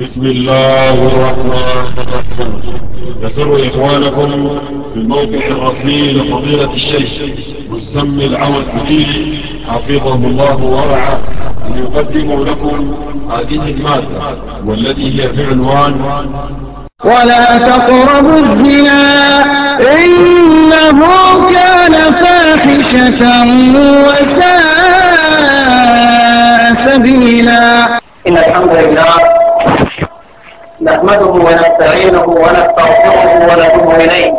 بسم الله الرحمن الرحيم. يسر إخوانكم في الموقع الرسمي لفضيلة الشيخ مسمي العود حكيم حفظه الله ورعاه أن يقدموا لكم هذه المادة والتي هي بعنوان ولا تقربوا الزنا إنه كان فاحشة وساء سبيلا. إن الحمد لله نحمده ونستعينه ونستغفره ونتوب إليه.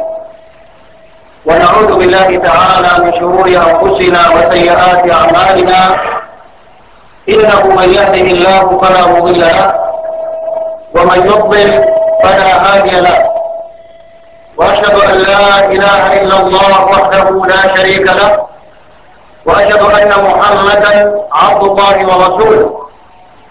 ونعوذ بالله تعالى من شرور أنفسنا وسيئات أعمالنا. إنه من يهده الله فلا مضل له. ومن يضلل فلا هادي له. وأشهد أن لا إله إلا الله وحده لا شريك له. وأشهد أن محمدا عبد الله ورسوله.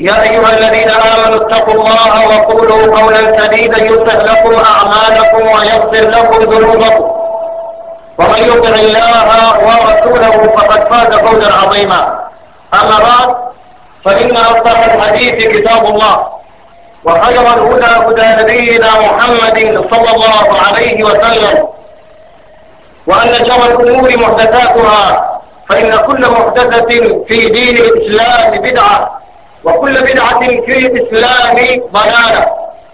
يا أيها الذين آمنوا اتقوا الله وقولوا قولا سديدا يصلح لكم أعمالكم ويغفر لكم ذنوبكم. ومن يطع الله ورسوله فقد فاز فوزا عظيما. أما بعد فإن أصدق الحديث كتاب الله وخير الهدى هدى نبينا محمد صلى الله عليه وسلم. وأن شر الأمور محدثاتها فإن كل محدثة في دين الإسلام بدعة. وكل بدعة في الإسلام ضلالة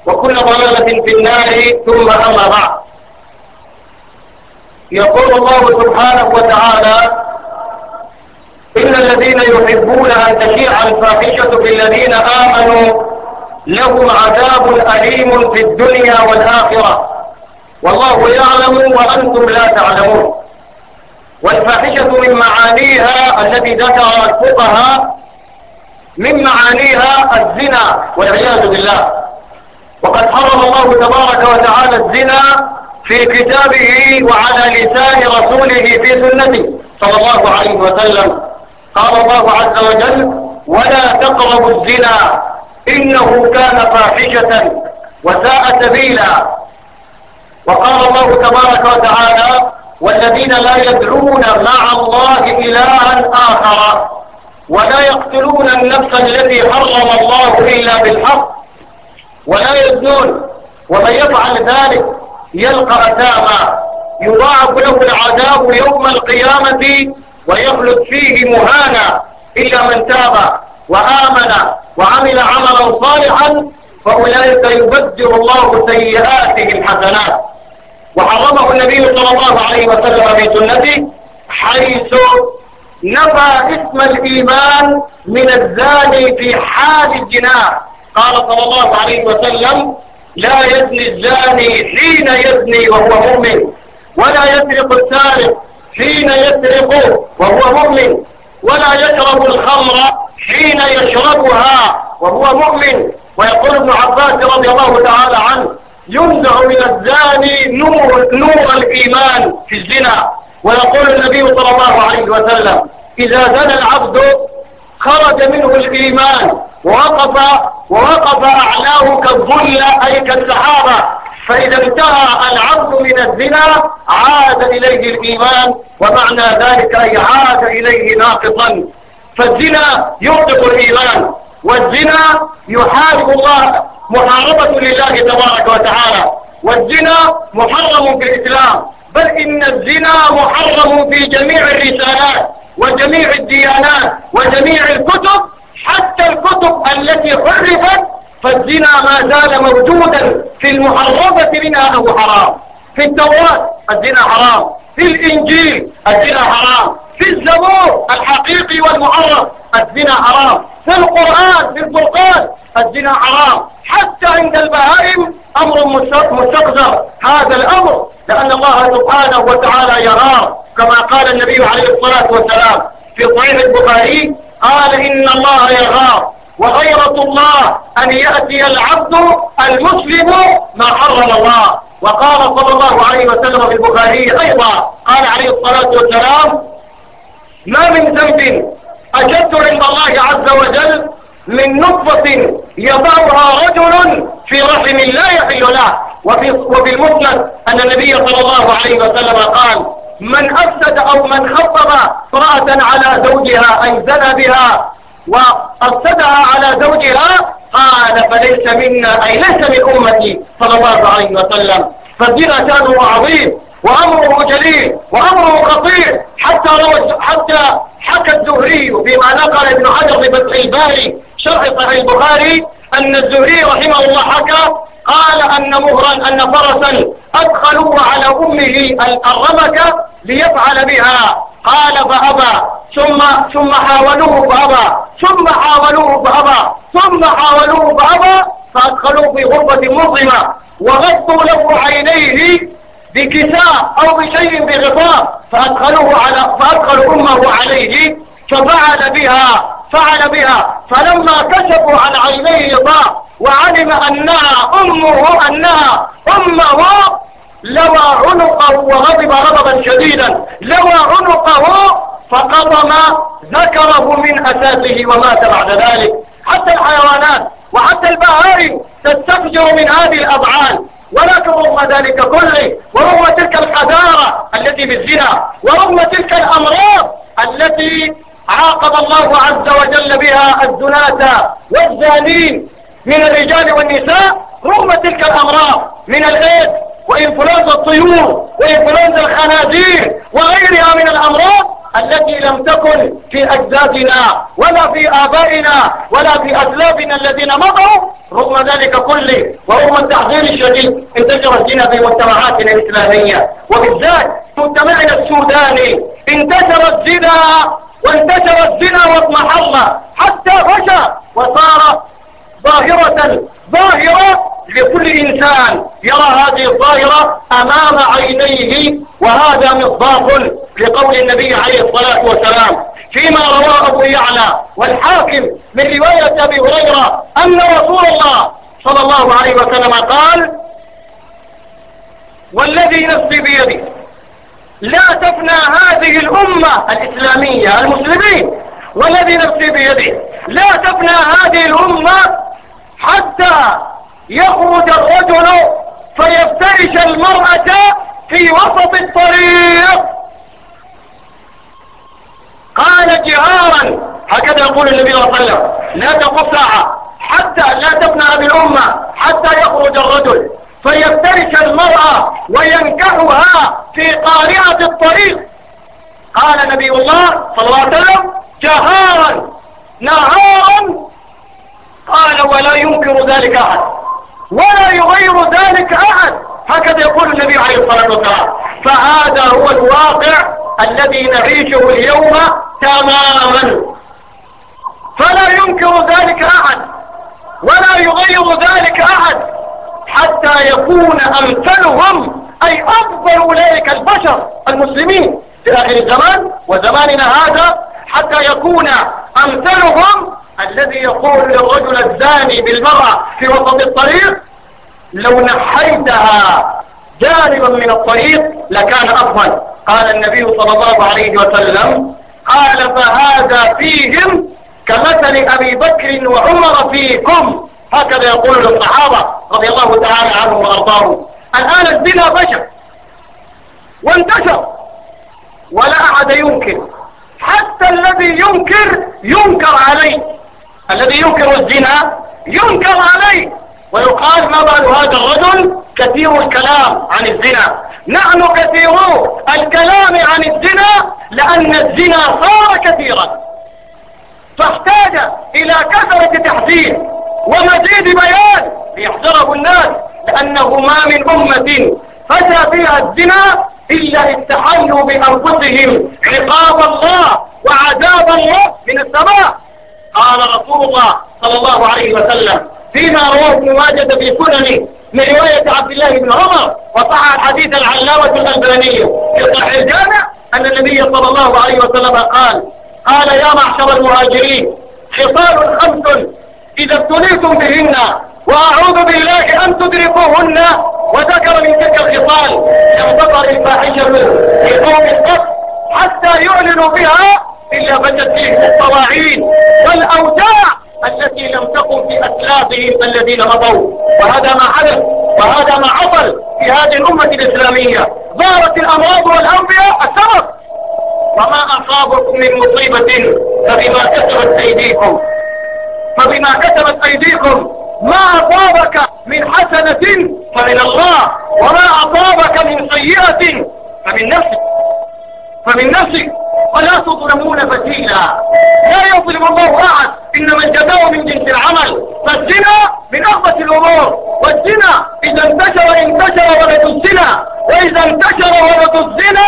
وكل ضلالة في النار ثم أما بعد. يقول الله سبحانه وتعالى إن الذين يحبون أن تشيع الفاحشة في الذين آمنوا لهم عذاب أليم في الدنيا والآخرة. والله يعلم وأنتم لا تعلمون. والفاحشة من معانيها التي ذكر الفقهاء من معانيها الزنا والعياذ بالله. وقد حرم الله تبارك وتعالى الزنا في كتابه وعلى لسان رسوله في سنته. صلى الله عليه وسلم. قال الله عز وجل ولا تقربوا الزنا. إنه كان فاحشة وساء سبيلا. وقال الله تبارك وتعالى والذين لا يدعون مع الله إلها آخر. ولا يقتلون النفس التي حرم الله إلا بالحق ولا يزنون. ومن يفعل ذلك يلقى أثاما. يضاعف له العذاب يوم القيامة ويخلد فيه مهانا إلا من تاب وآمن وعمل عملا صالحا فأولئك يبدر الله سيئاتهم حسنات وحرمه النبي صلى الله عليه وسلم في سنته حيث نفى اسم الإيمان من الزاني في حال الجناح قال صلى الله عليه وسلم لا يزني الزاني حين يزني وهو مؤمن ولا يسرق السارق حين يسرق وهو مؤمن ولا يشرب الخمر حين يشربها وهو مؤمن. ويقول ابن عباس رضي الله تعالى عنه ينزع من الزاني نور, نور الإيمان في الزنا. ويقول النبي صلى الله عليه وسلم إذا زنى العبد خرج منه الإيمان ووقف ووقف أعلاه كالظل أي كالسحابة. فإذا انتهى العبد من الزنا عاد إليه الإيمان ومعنى ذلك أي عاد إليه ناقصا. فالزنا ينقص الإيمان والزنا يحارب الله محاربة لله تبارك وتعالى. والزنا محرم في الإسلام بل إن الزنا محرم في جميع الرسالات. وجميع الديانات وجميع الكتب حتى الكتب التي حرفت فالزنا ما زال موجودا في المحرفة منها أنه حرام. في التوراة الزنا حرام في الإنجيل الزنا حرام في الزبور الحقيقي والمعرف الزنا حرام في القرآن في الفرقان الزنا حرام. حتى عند البهائم أمر مستقذر. هذا الأمر لأن الله سبحانه وتعالى يراه كما قال النبي عليه الصلاة والسلام في صحيح البخاري قال إن الله يغار وغيرة الله أن يأتي العبد المسلم ما حرم الله. وقال صلى الله عليه وسلم في البخاري أيضا قال عليه الصلاة والسلام ما من ذنب أجد عند الله عز وجل من نطفة يضعها رجل في رحم لا يحل له. وفي, وفي المسند أن النبي صلى الله عليه وسلم قال من أفسد أو من خطب امرأة على زوجها أي زنى بها وأفسدها على زوجها قال فليس منا أي ليس من أمتي. صلى الله عليه وسلم. فالزنا شأنه عظيم وأمره جليل وأمره خطير حتى لو حتى حكى الزهري فيما نقل ابن حجر في فتح الباري شرح صحيح البخاري أن الزهري رحمه الله حكى قال أن مهرا أن فرسا أدخلوا على أمه الرمكة ليفعل بها. قال فأبى ثم ثم حاولوه فأبى ثم حاولوه فأبى ثم حاولوه فأبى فأدخلوه في غرفة مظلمة وغطوا له عينيه بكساء أو بشيء بغطاء فأدخلوه على فأدخلوا أمه عليه ففعل بها فعل بها. فلما كشفوا عن عينيه ضاء وعلم أنها أمه أنها أمه لوى عنقه وغضب غضبا شديدا. لوى عنقه فقضم ذكره من أساسه ومات بعد ذلك. حتى الحيوانات وحتى البهائم تستفجر من هذه الأفعال. ولكن رغم ذلك كله ورغم تلك الحذارة التي بالزنا ورغم تلك الأمراض التي عاقب الله عز وجل بها الزناة والزانين من الرجال والنساء رغم تلك الأمراض من الإيد وإنفلونزا الطيور وإنفلونزا الخنازير وغيرها من الأمراض التي لم تكن في أجدادنا ولا في آبائنا ولا في أسلافنا الذين مضوا رغم ذلك كله ورغم التحذير الشديد انتشر الزنا في مجتمعاتنا الإسلامية. وبالذات مجتمعنا السوداني انتشر الزنا وانتشر الزنا واضمحل حتى فشى وصار ظاهرة ظاهرة لكل إنسان. يرى هذه الظاهرة أمام عينيه وهذا مصداق لقول النبي عليه الصلاة والسلام. فيما رواه أبو يعلى والحاكم من رواية أبي هريرة أن رسول الله صلى الله عليه وسلم قال والذي نفسي بيده لا تفنى هذه الأمة الإسلامية المسلمين والذي نفسي بيده. لا تفنى هذه الأمة حتى يخرج الرجل فيفترش المرأة في وسط الطريق. قال جهارا. هكذا يقول النبي صلى الله عليه وسلم. لا تقف ساعة حتى لا تبنى بالأمة حتى يخرج الرجل. فيفترش المرأة وينكحها في قارعة الطريق. قال نبي الله صلى الله عليه وسلم جهارا نهارا قال ولا ينكر ذلك أحد ولا يغير ذلك أحد. هكذا يقول النبي عليه الصلاة والسلام. فهذا هو الواقع الذي نعيشه اليوم تماما فلا ينكر ذلك أحد ولا يغير ذلك أحد حتى يكون أمثلهم أي أفضل أولئك البشر المسلمين في آخر الزمان وزماننا هذا حتى يكون أمثلهم الذي يقول للرجل الزاني بالمرأة في وسط الطريق لو نحيتها جانبا من الطريق لكان أفضل. قال النبي صلى الله عليه وسلم قال فهذا فيهم كمثل أبي بكر وعمر فيكم. هكذا يقول للصحابة رضي الله تعالى عنهم وأرضاهم. الآن الزنا بشر وانتشر. ولا أحد ينكر. حتى الذي ينكر ينكر عليه. الذي ينكر الزنا ينكر عليه. ويقال ما بال هذا الرجل؟ كثير الكلام عن الزنا. نحن كثيرو الكلام عن الزنا لأن الزنا صار كثيرا. فاحتاج إلى كثرة تحذير. ومزيد بيان ليحذره الناس لأنه ما من أمة فشى فيها الزنا إلا استحلوا بأنفسهم. عقاب الله وعذاب الله من السماء. قال رسول الله صلى الله عليه وسلم فيما رواه ابن ماجه في سننه من رواية عبد الله بن عمر وصح الحديث العلاوة الألباني في صحيح الجامع أن النبي صلى الله عليه وسلم قال قال يا معشر المهاجرين خصال إذا ابتليتم بهن وأعوذ بالله أن تدركوهن وذكر من تلك الخصال لم تظهر الفاحشة في قوم قط حتى يعلنوا بها إلا بدت فيهم الطواعين والأوجاع التي لم تقم في أسلافهم الذين مضوا وهذا ما حدث وهذا ما حصل في هذه الأمة الإسلامية. ظهرت الأمراض والأنبياء السبب. وما أصابكم من مصيبة فبما كسبت أيديكم. فبما كسبت أيديكم ما أصابك من حسنة فمن الله وما أصابك من سيئة فمن نفسك. فمن نفسك. ولا تظلمون فتيلا. لا يظلم الله أحد. إنما الجزاء من جنس العمل. فالزنا من أغبة الأمور. والزنا إذا انتشر انتشر ولد الزنا. وإذا انتشر ولد الزنا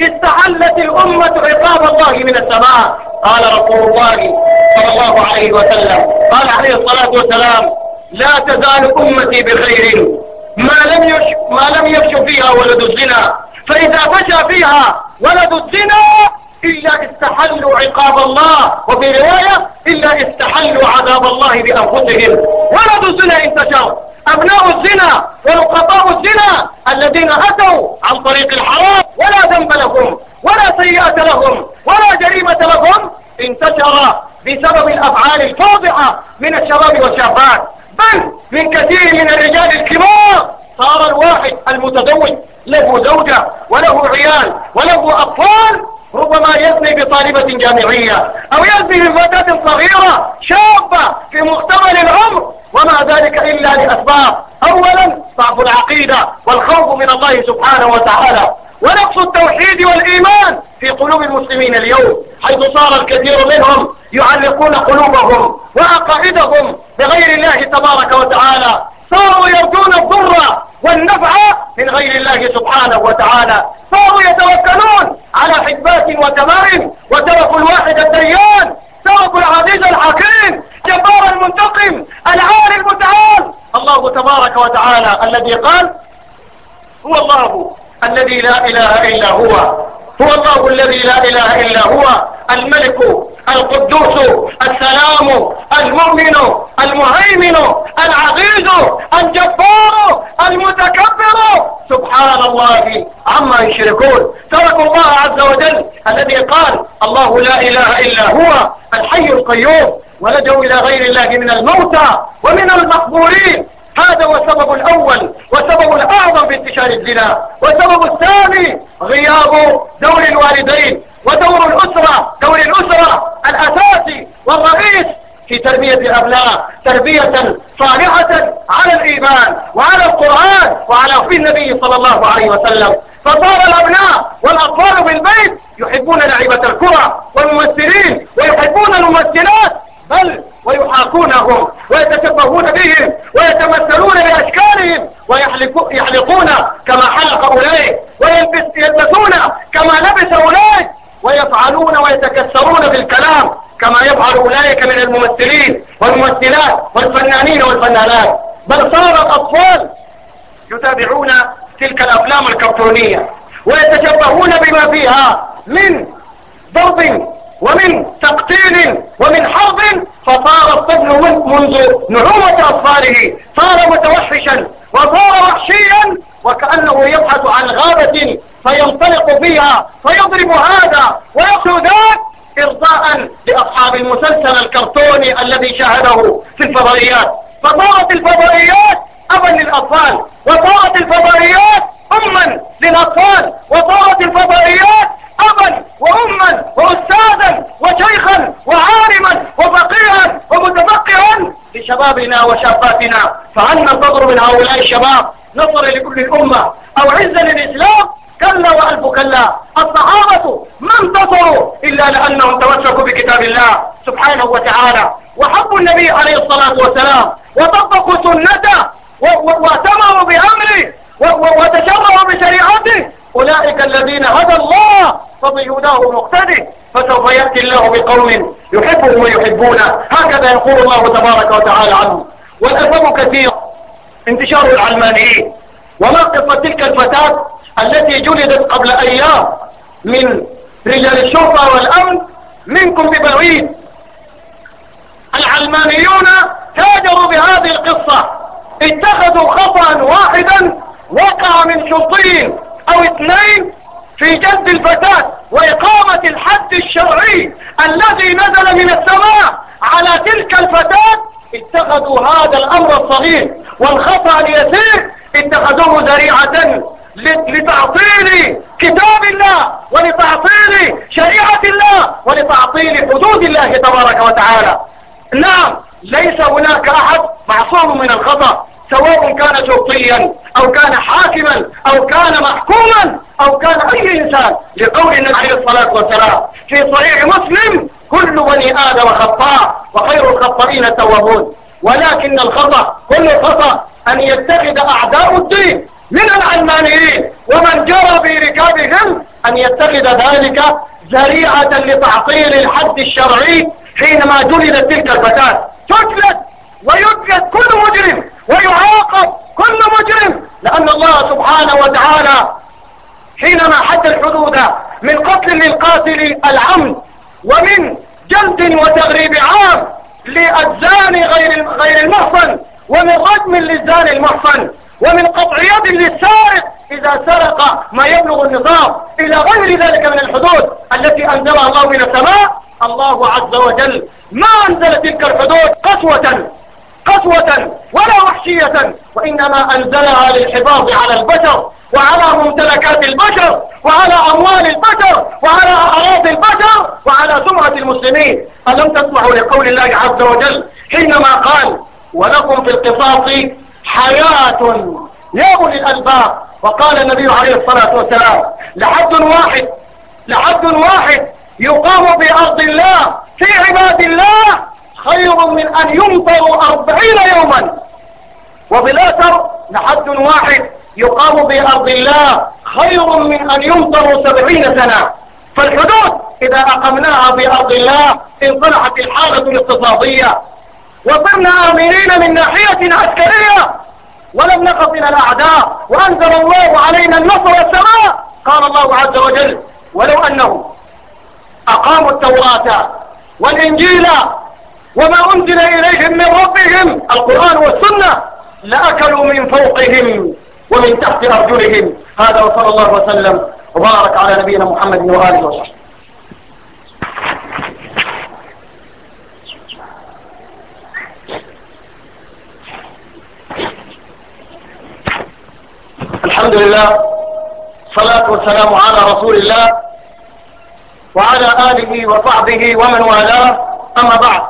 استحلت الأمة عقاب الله من السماء. قال رسول الله صلى الله عليه وسلم. قال عليه الصلاة والسلام لا تزال أمتي بخير. ما لم يش ما لم يفش فيها ولد الزنا. فإذا فشى فيها ولد الزنا إلا استحلوا عقاب الله. وفي رواية إلا استحلوا عذاب الله بأنفسهم. ولد الزنا انتشر. أبناء الزنا ولقطاء الزنا الذين أتوا عن طريق الحرام. ولا ذنب لهم ولا سيئة لهم ولا جريمة لهم. انتشر بسبب الأفعال الفاضحة من الشباب والشابات. بل من كثير من الرجال الكبار صار الواحد المتزوج له زوجة وله عيال وله أطفال ربما يزني بطالبة جامعية أو يزني بفتاة صغيرة شابة في مقتبل العمر. وما ذلك إلا لأسباب. أولا ضعف العقيدة والخوف من الله سبحانه وتعالى. ونقص التوحيد والإيمان في قلوب المسلمين اليوم حيث صار الكثير منهم يعلقون قلوبهم وعقائدهم بغير الله تبارك وتعالى. صاروا يرجون الضر والنفع من غير الله سبحانه وتعالى. صاروا يتوكلون على حسبات وتمائم وتركوا الواحد الديان. تركوا العزيز الحكيم جبار المنتقم العالي المتعال. الله تبارك وتعالى الذي قال هو الله الذي لا إله إلا هو. هو الله الذي لا إله إلا هو. الملك القدوس السلام المؤمن المهيمن العزيز الجبار المتكبر. سبحان الله عما يشركون. تركوا الله عز وجل الذي قال الله لا إله إلا هو الحي القيوم. ولجوا إلى غير الله من الموتى ومن المقبورين. هذا هو السبب الأول والسبب الأعظم في انتشار الزنا والسبب الثاني غياب دور الوالدين ودور الأسرة دور الأسرة الأساسي والرئيس في تربية الأبناء تربية صالحة على الإيمان وعلى القرآن وعلى في النبي صلى الله عليه وسلم. فصار الأبناء والأطفال في البيت يحبون لعبة الكرة والممثلين ويحبون الممثلات بل ويحاكونهم ويتشبهون بهم ويتمثلون بأشكالهم ويحلقون كما حلق أولئك ويلبسون كما لبس أولئك ويفعلون ويتكسرون بالكلام كما يفعل أولئك من الممثلين والممثلات والفنانين والفنانات. بل صار الأطفال يتابعون تلك الأفلام الكرتونية ويتشبهون بما فيها من ضرب ومن تقتيل ومن حرب فصار الطفل منذ نعومة أطفاله. صار متوحشا وصار وحشيا وكأنه يبحث عن غابة فينطلق فيها فيضرب هذا ويقتل ذاك إرضاء لأصحاب المسلسل الكرتوني الذي شاهده في الفضائيات. فصارت الفضائيات أبا للأطفال وصارت الفضائيات أما للأطفال وصارت الفضائيات أبا وأما وأستاذا وشيخا وعالما وفقيها ومتفقها لشبابنا وشاباتنا فهل ننتظر من هؤلاء الشباب نصر لكل الأمة أو عزة للإسلام؟ كلا وألف كلا. الصحابة ما انتصروا إلا لأنهم تمسكوا بكتاب الله سبحانه وتعالى وحبوا النبي عليه الصلاة والسلام وطبقوا سنته وأتمروا بأمره وتشرعوا بشريعته. أولئك الذين هدى الله فبهداه مقتدي فسوف يأتي الله بقوم يحبهم ويحبونه. هكذا يقول الله تبارك وتعالى عنه. والأسباب كثير انتشار العلمانيين وما قصة تلك الفتاة التي جلدت قبل أيام من رجال الشرطة والأمن منكم ببعيد. العلمانيون تاجروا بهذه القصة. اتخذوا خطأ واحدا وقع من شرطين أو اثنين في جد الفتاة وإقامة الحد الشرعي الذي نزل من السماء. على تلك الفتاة اتخذوا هذا الأمر الصغير والخطأ اليسير. اتخذوه ذريعة لتعطيل كتاب الله ولتعطيل شريعة الله ولتعطيل حدود الله تبارك وتعالى. نعم ليس هناك أحد معصوم من الخطأ سواء كان شرطيا أو كان حاكما أو كان محكوما. أو كان أي إنسان لقول النبي عليه الصلاة والسلام في صحيح مسلم كل بني آدم خطاء وخير الخطائين التوابون ولكن الخطأ كل الخطأ أن يتخذ أعداء الدين من العلمانيين ومن جرى بركابهم أن يتخذ ذلك ذريعة لتعطيل الحد الشرعي حينما جلدت تلك الفتاة. تجلد ويجلد كل مجرم ويعاقب كل مجرم لأن الله سبحانه وتعالى حينما حد الحدود من قتل للقاتل العمد ومن جلد وتغريب عام للزاني غير غير المحصن ومن رجم للزاني المحصن ومن قطع يد للسارق إذا سرق ما يبلغ النصاب. إلى غير ذلك من الحدود التي أنزلها الله من السماء الله عز وجل ما أنزل تلك الحدود قسوة قسوة ولا وحشية وإنما أنزلها للحفاظ على البشر. وعلى ممتلكات البشر وعلى أموال البشر وعلى أراضي البشر وعلى سمعة المسلمين. ألم تسمعوا لقول الله عز وجل؟ حينما قال ولكم في القصاص حياة يا أولي الألباب وقال النبي عليه الصلاة والسلام لحد واحد لحد واحد يقام بأرض الله في عباد الله خير من أن يمطروا أربعين يوما. وبالآثر لحد واحد يقام بأرض الله خير من أن يمطروا سبعين سنة. فالحدود إذا أقمناها بأرض الله انصلحت الحالة الاقتصادية. وصرنا آمنين من ناحية عسكرية. ولم نقف إلى الأعداء. وأنزل الله علينا النصر والسماء. قال الله عز وجل ولو أنهم أقاموا التوراة والإنجيل وما أنزل إليهم من ربهم القرآن والسنة لأكلوا من فوقهم ومن تحت أرجلهم. هذا وصلى الله وسلم وبارك على نبينا محمد وآله وصحبه. الحمد لله صلاة والسلام على رسول الله وعلى آله وصحبه ومن والاه. أما بعد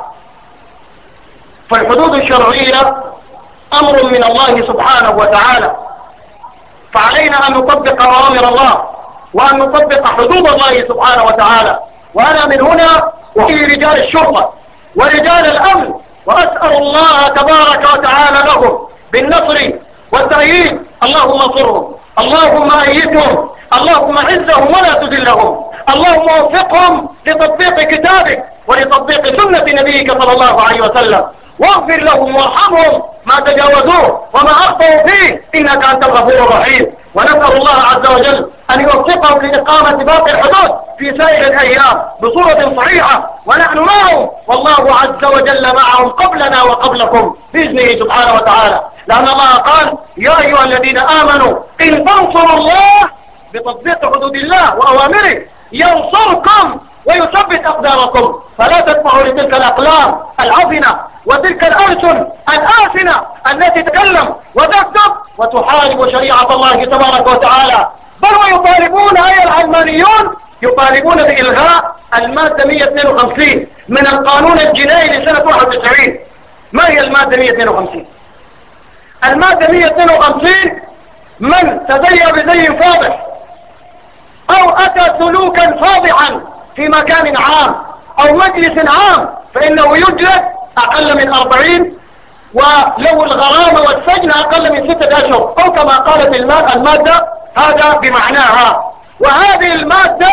فالحدود الشرعية أمر من الله سبحانه وتعالى. فعلينا أن نطبق أوامر الله وأن نطبق حدود الله سبحانه وتعالى. وأنا من هنا وفي رجال الشرطة ورجال الأمن وأسأل الله تبارك وتعالى لهم بالنصر والتأييد. اللهم انصرهم اللهم أيدهم اللهم عزهم ولا تذلهم. اللهم وفقهم لتطبيق كتابك ولتطبيق سنة نبيك صلى الله عليه وسلم. واغفر لهم وارحمهم. ما تجاوزوه وما أخطأوا فيه. إنك أنت الغفور الرحيم. ونسأل الله عز وجل أن يوفقهم لإقامة باقي الحدود في سائر الأيام بصورة صحيحة. ونحن معهم. والله عز وجل معهم قبلنا وقبلكم بإذنه سبحانه وتعالى. لأن الله قال يا أيها الذين آمنوا إن تنصروا الله بتطبيق حدود الله وأوامره ينصركم ويثبت أقدامكم. فلا تدفعوا لتلك الأقلام العفنة وتلك الألسن الآسنة التي تتكلم وتكتب وتحارب شريعة الله تبارك وتعالى. بل ويطالبون أي العلمانيون؟ يطالبون بإلغاء المادة 152 من القانون الجنائي لسنة 91 ما هي المادة 152 المادة 152 من تزي بزي فاضح أو أتى سلوكا فاضحا في مكان عام أو مجلس عام فإنه يجلد أقل من أربعين ولو الغرامة والسجن أقل من ستة أشهر أو كما قالت المادة هذا بمعناها. وهذه المادة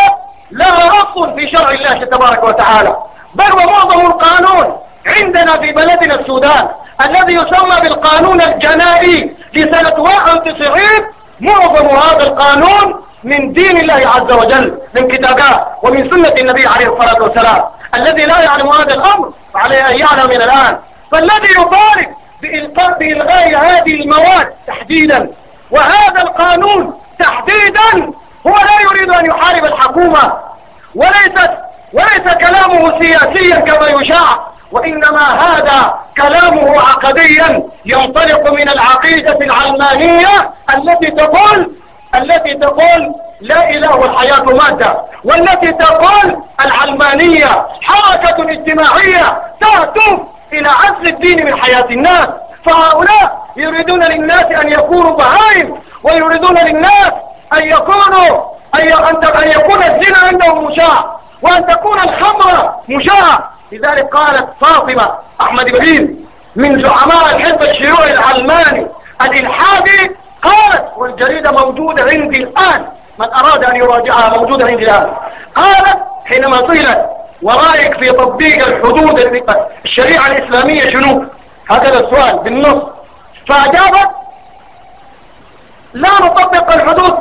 لها أصل في شرع الله تبارك وتعالى بل ومعظم القانون عندنا في بلدنا السودان الذي يسمى بالقانون الجنائي لسنة 91 معظم هذا القانون من دين الله عز وجل من كتابات ومن سنة النبي عليه الصلاة والسلام. الذي لا يعلم هذا الأمر عليه أن يعلم من الآن. فالذي يطالب بإلغاء هذه المواد تحديدا وهذا القانون تحديدا هو لا يريد أن يحارب الحكومة. وليست وليس كلامه سياسيا كما يشاع وإنما هذا كلامه عقديا ينطلق من العقيدة العلمانية التي تقول التي تقول لا إله الحياة مادة والتي تقول العلمانية حركة اجتماعية تهدف إلى عزل الدين من حياة الناس. فهؤلاء يريدون للناس أن يكونوا بهائم ويريدون للناس أن يكونوا أن يكون الزنا عندهم مشاع وأن تكون الخمر مشاع. لذلك قالت فاطمة أحمد بن من زعماء الحزب الشيوعي العلماني الإلحادي قالت والجريدة موجودة عندي الآن. من أراد أن يراجعها موجودة عندي الآن. قالت حينما سئلت ورأيك في تطبيق الحدود الشريعة الإسلامية شنو؟ هذا السؤال بالنص. فأجابت لا نطبق الحدود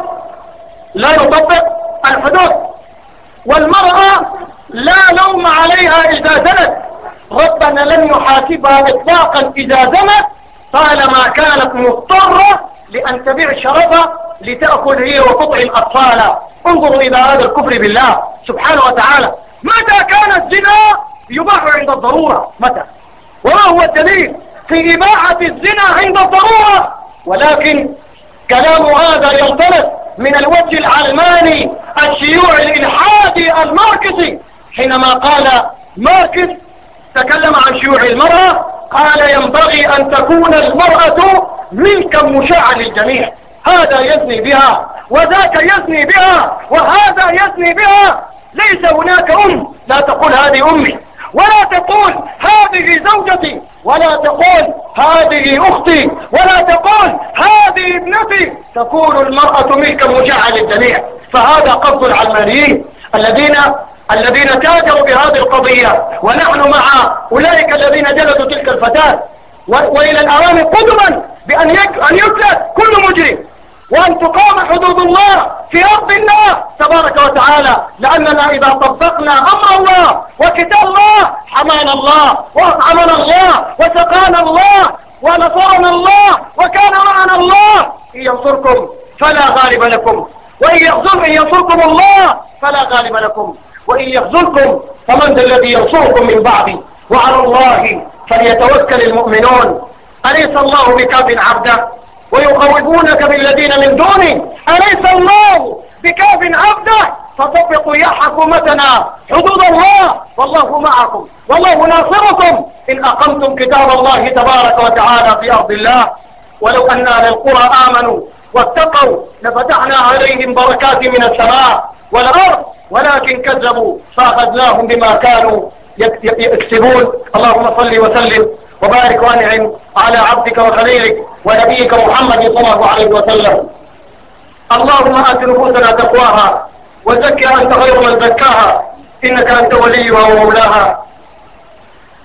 لا نطبق الحدود. والمرأة لا لوم عليها إذا زنت. ربنا لن يحاسبها إطلاقا إذا زنت. طالما كانت مضطرة لأن تبيع شرفها لتأكل هي وتطعم أطفالها. انظروا إلى هذا الكفر بالله سبحانه وتعالى. متى كان الزنا يباح عند الضرورة؟ متى؟ وما هو الدليل؟ في إباحة الزنا عند الضرورة. ولكن كلام هذا ينطلق من الوجه العلماني الشيوعي الإلحادي الماركسي. حينما قال ماركس تكلم عن شيوع المرأة قال ينبغي أن تكون المرأة ملكا مشاعا للجميع. هذا يزني بها وذاك يزني بها وهذا يزني بها. ليس هناك أم لا تقول هذه أمي ولا تقول هذه زوجتي ولا تقول هذه أختي ولا تقول هذه ابنتي. تكون المرأة ملكا مشاعا للجميع. فهذا قصد العلمانيين الذين الذين تاجروا بهذه القضية ونحن مع أولئك الذين جلدوا تلك الفتاة. وإلى الأوان قدما بأن يجلد كل مجرم. وأن تقام حدود الله في أرض الله تبارك وتعالى. لأننا إذا طبقنا أمر الله وكتاب الله حمانا الله وأطعمنا الله وسقانا الله ونصرنا الله وكان معنا الله. إن ينصركم فلا غالب لكم. وإن ينصركم الله فلا غالب لكم. وإن يخذلكم فمن ذا الذي ينصركم من بعدي. وعلى الله فليتوكل المؤمنون. أليس الله بكاف عبده؟ ويخوفونك بالذين من دونه. أليس الله بكاف عبده؟ فطبقوا يا حكومتنا حدود الله. والله معكم. والله ناصركم. إن أقمتم كتاب الله تبارك وتعالى في أرض الله. ولو أن أهل القرى آمنوا واتقوا لفتحنا عليهم بركات من السماء والأرض. ولكن كذبوا فأخذناهم بما كانوا يكسبون. اللهم صل وسلم وبارك وانعم على عبدك وخليلك ونبيك محمد صلى الله عليه وسلم. اللهم آت نفوسنا تقواها وزكها أنت غير من زكاها إنك أنت وليها ومولاها.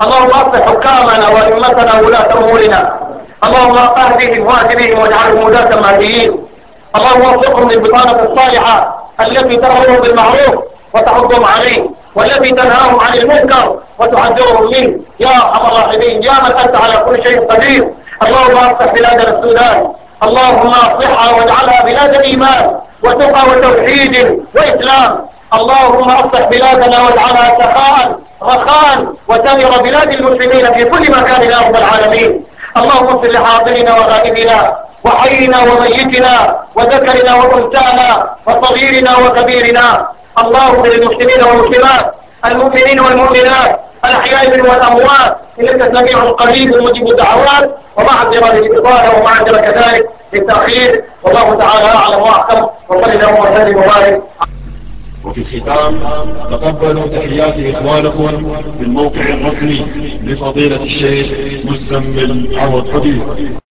اللهم أصلح حكامنا وأئمتنا وولاة أمورنا. اللهم أهدهم وأهدهم واجعلهم ولاة مهديين. اللهم وفقهم للبطانة الصالحة التي تأمرهم بالمعروف وتحضهم عليه والتي تنهاهم عن المنكر وتحذرهم منه. يا أرحم الراحمين يا من أنت على كل شيء قدير. اللهم اصلح بلادنا السودان. اللهم أصلحها واجعلها بلاد ايمان وتقى وتوحيد وإسلام. اللهم اصلح بلادنا واجعلها سخاء رخاء وسائر بلاد المسلمين في كل مكان يا رب العالمين. اللهم اغفر لحاضرنا وغائبنا وحينا وميتنا وذكرنا وأنثانا وصغيرنا وكبيرنا. اللهم للمسلمين والمسلمات المؤمنين والمؤمنات الأحياء منهم والأموات. إنك سميع قريب مجيب الدعوات. ومعذرة للإطالة ومعذرة كذلك للتأخير. والله تعالى أعلم وأحكم. وصلى الله وسلم وبارك. وفي الختام تقبلوا تحيات إخوانكم في الموقع الرسمي لفضيلة الشيخ مزمل عوض حبيب.